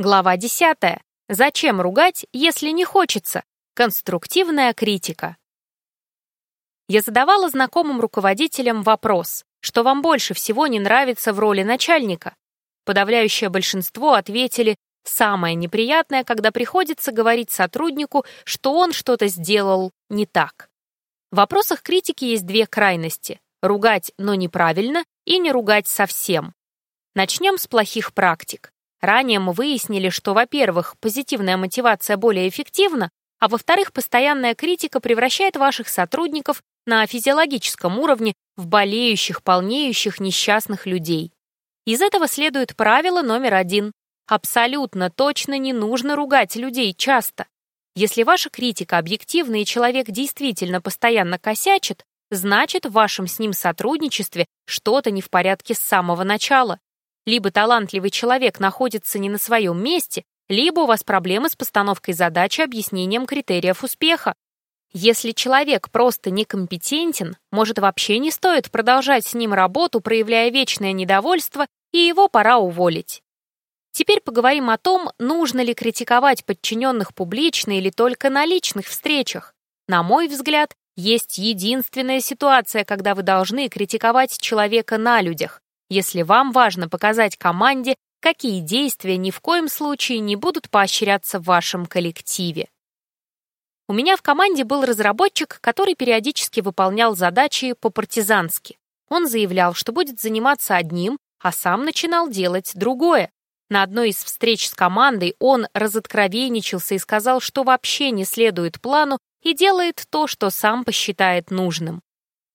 Глава 10. Зачем ругать, если не хочется? Конструктивная критика. Я задавала знакомым руководителям вопрос, что вам больше всего не нравится в роли начальника. Подавляющее большинство ответили «самое неприятное, когда приходится говорить сотруднику, что он что-то сделал не так». В вопросах критики есть две крайности – ругать, но неправильно, и не ругать совсем. Начнем с плохих практик. Ранее мы выяснили, что, во-первых, позитивная мотивация более эффективна, а во-вторых, постоянная критика превращает ваших сотрудников на физиологическом уровне в болеющих, полнеющих, несчастных людей. Из этого следует правило номер один. Абсолютно точно не нужно ругать людей часто. Если ваша критика объективна и человек действительно постоянно косячит, значит, в вашем с ним сотрудничестве что-то не в порядке с самого начала. Либо талантливый человек находится не на своем месте, либо у вас проблемы с постановкой задачи объяснением критериев успеха. Если человек просто некомпетентен, может вообще не стоит продолжать с ним работу, проявляя вечное недовольство, и его пора уволить. Теперь поговорим о том, нужно ли критиковать подчиненных публично или только на личных встречах. На мой взгляд, есть единственная ситуация, когда вы должны критиковать человека на людях если вам важно показать команде, какие действия ни в коем случае не будут поощряться в вашем коллективе. У меня в команде был разработчик, который периодически выполнял задачи по-партизански. Он заявлял, что будет заниматься одним, а сам начинал делать другое. На одной из встреч с командой он разоткровенничался и сказал, что вообще не следует плану и делает то, что сам посчитает нужным.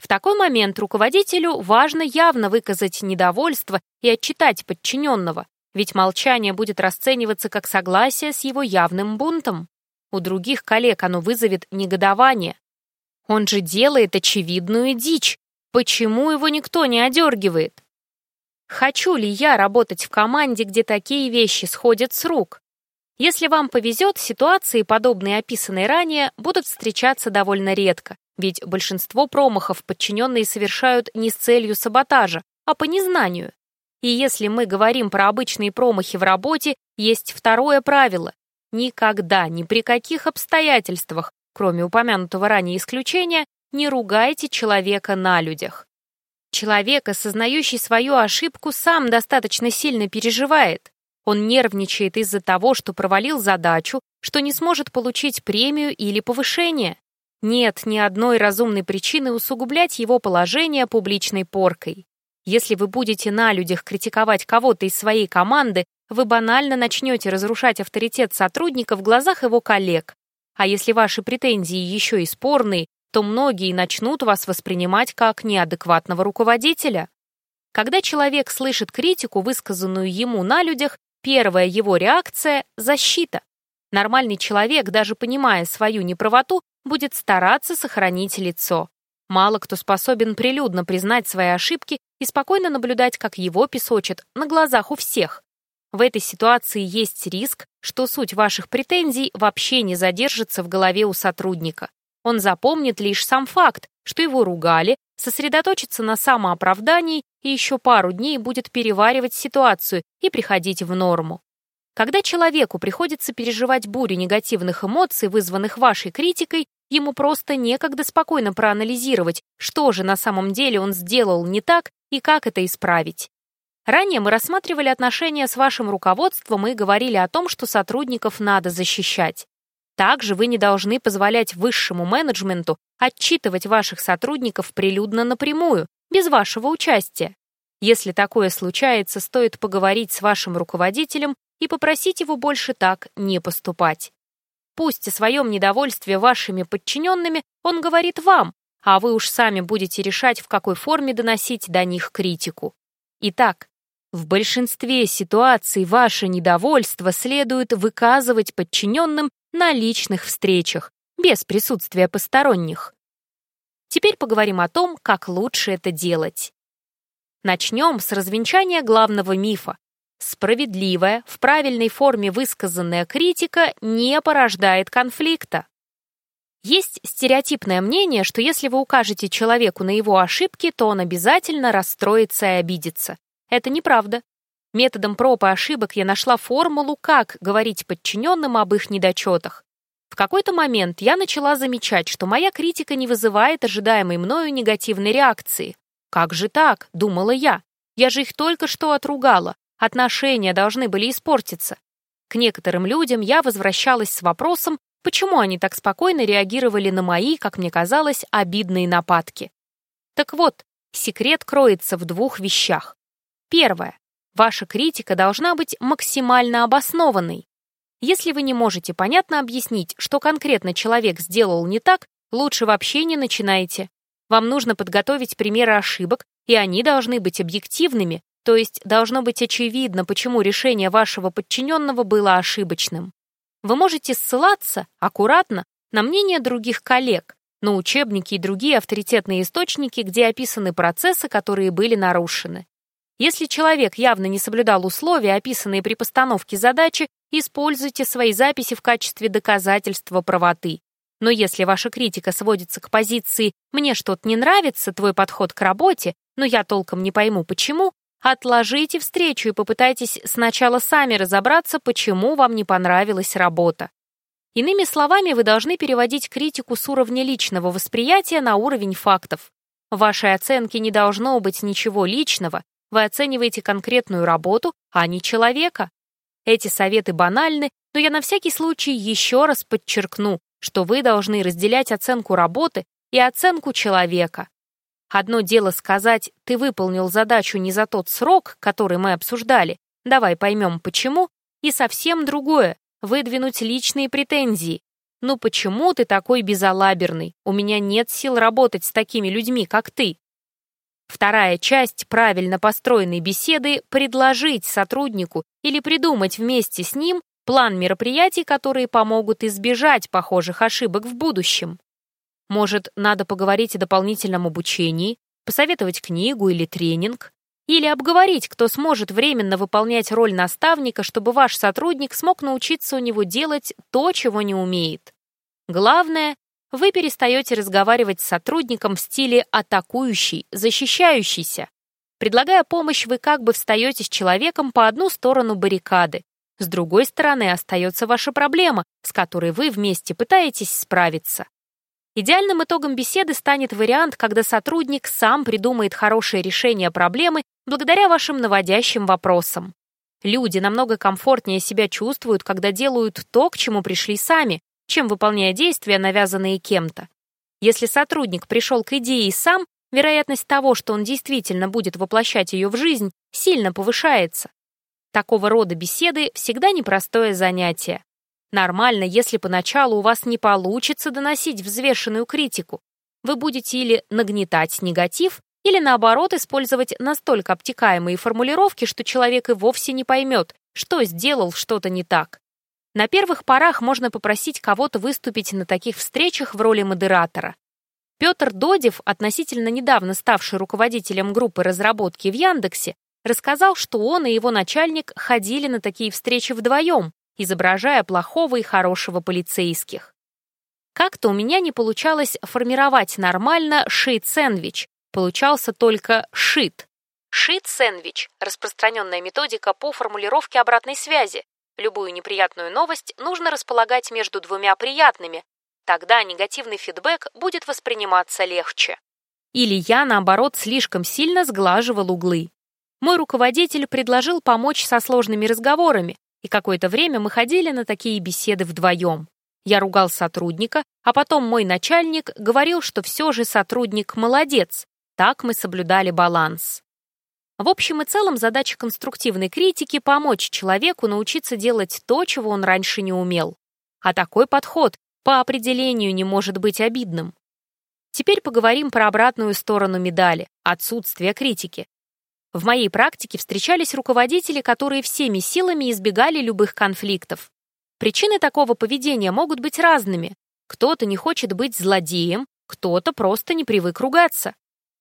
В такой момент руководителю важно явно выказать недовольство и отчитать подчиненного, ведь молчание будет расцениваться как согласие с его явным бунтом. У других коллег оно вызовет негодование. Он же делает очевидную дичь. Почему его никто не одергивает? Хочу ли я работать в команде, где такие вещи сходят с рук? Если вам повезет, ситуации, подобные описанной ранее, будут встречаться довольно редко, ведь большинство промахов подчиненные совершают не с целью саботажа, а по незнанию. И если мы говорим про обычные промахи в работе, есть второе правило. Никогда, ни при каких обстоятельствах, кроме упомянутого ранее исключения, не ругайте человека на людях. Человек, осознающий свою ошибку, сам достаточно сильно переживает. Он нервничает из-за того, что провалил задачу, что не сможет получить премию или повышение. Нет ни одной разумной причины усугублять его положение публичной поркой. Если вы будете на людях критиковать кого-то из своей команды, вы банально начнете разрушать авторитет сотрудника в глазах его коллег. А если ваши претензии еще и спорные, то многие начнут вас воспринимать как неадекватного руководителя. Когда человек слышит критику, высказанную ему на людях, первая его реакция — защита. Нормальный человек, даже понимая свою неправоту, будет стараться сохранить лицо. Мало кто способен прилюдно признать свои ошибки и спокойно наблюдать, как его песочат на глазах у всех. В этой ситуации есть риск, что суть ваших претензий вообще не задержится в голове у сотрудника. Он запомнит лишь сам факт, что его ругали, сосредоточится на самооправдании и еще пару дней будет переваривать ситуацию и приходить в норму. Когда человеку приходится переживать бурю негативных эмоций, вызванных вашей критикой, ему просто некогда спокойно проанализировать, что же на самом деле он сделал не так и как это исправить. Ранее мы рассматривали отношения с вашим руководством и говорили о том, что сотрудников надо защищать. Также вы не должны позволять высшему менеджменту отчитывать ваших сотрудников прилюдно напрямую, без вашего участия. Если такое случается, стоит поговорить с вашим руководителем и попросить его больше так не поступать. Пусть о своем недовольстве вашими подчиненными он говорит вам, а вы уж сами будете решать, в какой форме доносить до них критику. Итак, в большинстве ситуаций ваше недовольство следует выказывать подчиненным на личных встречах, без присутствия посторонних. Теперь поговорим о том, как лучше это делать. Начнем с развенчания главного мифа, Справедливая, в правильной форме высказанная критика не порождает конфликта. Есть стереотипное мнение, что если вы укажете человеку на его ошибки, то он обязательно расстроится и обидится. Это неправда. Методом проб и ошибок я нашла формулу, как говорить подчиненным об их недочетах. В какой-то момент я начала замечать, что моя критика не вызывает ожидаемой мною негативной реакции. «Как же так?» — думала я. «Я же их только что отругала. Отношения должны были испортиться». К некоторым людям я возвращалась с вопросом, почему они так спокойно реагировали на мои, как мне казалось, обидные нападки. Так вот, секрет кроется в двух вещах. Первое. Ваша критика должна быть максимально обоснованной. Если вы не можете понятно объяснить, что конкретно человек сделал не так, лучше вообще не начинайте. Вам нужно подготовить примеры ошибок, и они должны быть объективными, то есть должно быть очевидно, почему решение вашего подчиненного было ошибочным. Вы можете ссылаться, аккуратно, на мнение других коллег, на учебники и другие авторитетные источники, где описаны процессы, которые были нарушены. Если человек явно не соблюдал условия, описанные при постановке задачи, используйте свои записи в качестве доказательства правоты. Но если ваша критика сводится к позиции «мне что-то не нравится, твой подход к работе, но я толком не пойму, почему», отложите встречу и попытайтесь сначала сами разобраться, почему вам не понравилась работа. Иными словами, вы должны переводить критику с уровня личного восприятия на уровень фактов. В вашей оценке не должно быть ничего личного, вы оцениваете конкретную работу, а не человека. Эти советы банальны, но я на всякий случай еще раз подчеркну, что вы должны разделять оценку работы и оценку человека. Одно дело сказать «ты выполнил задачу не за тот срок, который мы обсуждали, давай поймем почему», и совсем другое — выдвинуть личные претензии. «Ну почему ты такой безалаберный? У меня нет сил работать с такими людьми, как ты». Вторая часть правильно построенной беседы — предложить сотруднику или придумать вместе с ним план мероприятий, которые помогут избежать похожих ошибок в будущем. Может, надо поговорить о дополнительном обучении, посоветовать книгу или тренинг, или обговорить, кто сможет временно выполнять роль наставника, чтобы ваш сотрудник смог научиться у него делать то, чего не умеет. Главное вы перестаете разговаривать с сотрудником в стиле атакующий, защищающийся. Предлагая помощь, вы как бы встаете с человеком по одну сторону баррикады. С другой стороны остается ваша проблема, с которой вы вместе пытаетесь справиться. Идеальным итогом беседы станет вариант, когда сотрудник сам придумает хорошее решение проблемы благодаря вашим наводящим вопросам. Люди намного комфортнее себя чувствуют, когда делают то, к чему пришли сами, чем выполняя действия, навязанные кем-то. Если сотрудник пришел к идее сам, вероятность того, что он действительно будет воплощать ее в жизнь, сильно повышается. Такого рода беседы всегда непростое занятие. Нормально, если поначалу у вас не получится доносить взвешенную критику. Вы будете или нагнетать негатив, или наоборот использовать настолько обтекаемые формулировки, что человек и вовсе не поймет, что сделал что-то не так. На первых порах можно попросить кого-то выступить на таких встречах в роли модератора. Петр Додев, относительно недавно ставший руководителем группы разработки в Яндексе, рассказал, что он и его начальник ходили на такие встречи вдвоем, изображая плохого и хорошего полицейских. Как-то у меня не получалось формировать нормально шит-сэндвич, получался только шит. Шит-сэндвич — распространенная методика по формулировке обратной связи, Любую неприятную новость нужно располагать между двумя приятными, тогда негативный фидбэк будет восприниматься легче. Или я, наоборот, слишком сильно сглаживал углы. Мой руководитель предложил помочь со сложными разговорами, и какое-то время мы ходили на такие беседы вдвоем. Я ругал сотрудника, а потом мой начальник говорил, что все же сотрудник молодец. Так мы соблюдали баланс. В общем и целом задача конструктивной критики — помочь человеку научиться делать то, чего он раньше не умел. А такой подход по определению не может быть обидным. Теперь поговорим про обратную сторону медали — отсутствие критики. В моей практике встречались руководители, которые всеми силами избегали любых конфликтов. Причины такого поведения могут быть разными. Кто-то не хочет быть злодеем, кто-то просто не привык ругаться.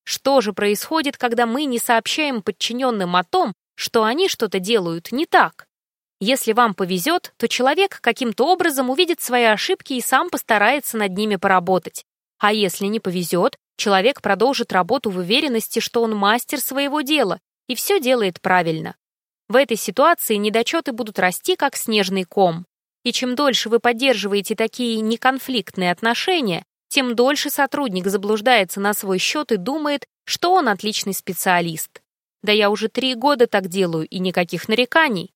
Что же происходит, когда мы не сообщаем подчиненным о том, что они что-то делают не так? Если вам повезет, то человек каким-то образом увидит свои ошибки и сам постарается над ними поработать. А если не повезет, человек продолжит работу в уверенности, что он мастер своего дела и все делает правильно. В этой ситуации недочеты будут расти, как снежный ком. И чем дольше вы поддерживаете такие неконфликтные отношения, тем дольше сотрудник заблуждается на свой счет и думает, что он отличный специалист. Да я уже три года так делаю, и никаких нареканий.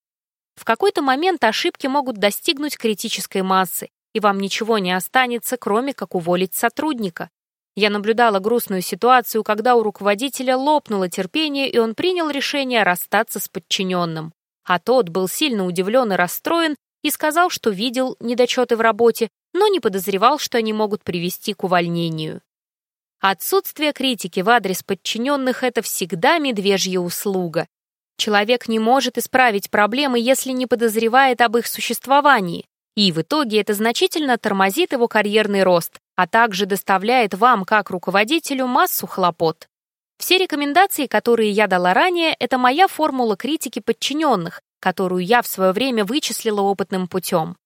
В какой-то момент ошибки могут достигнуть критической массы, и вам ничего не останется, кроме как уволить сотрудника. Я наблюдала грустную ситуацию, когда у руководителя лопнуло терпение, и он принял решение расстаться с подчиненным. А тот был сильно удивлен и расстроен и сказал, что видел недочеты в работе, но не подозревал, что они могут привести к увольнению. Отсутствие критики в адрес подчиненных — это всегда медвежья услуга. Человек не может исправить проблемы, если не подозревает об их существовании, и в итоге это значительно тормозит его карьерный рост, а также доставляет вам, как руководителю, массу хлопот. Все рекомендации, которые я дала ранее, это моя формула критики подчиненных, которую я в свое время вычислила опытным путем.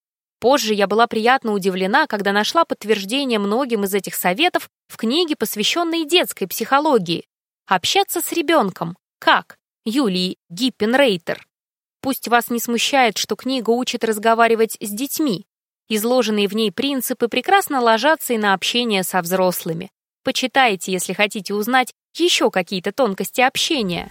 Позже я была приятно удивлена, когда нашла подтверждение многим из этих советов в книге, посвященной детской психологии. Общаться с ребенком. Как? Юлии Гиппенрейтер. Пусть вас не смущает, что книга учит разговаривать с детьми. Изложенные в ней принципы прекрасно ложатся и на общение со взрослыми. Почитайте, если хотите узнать еще какие-то тонкости общения.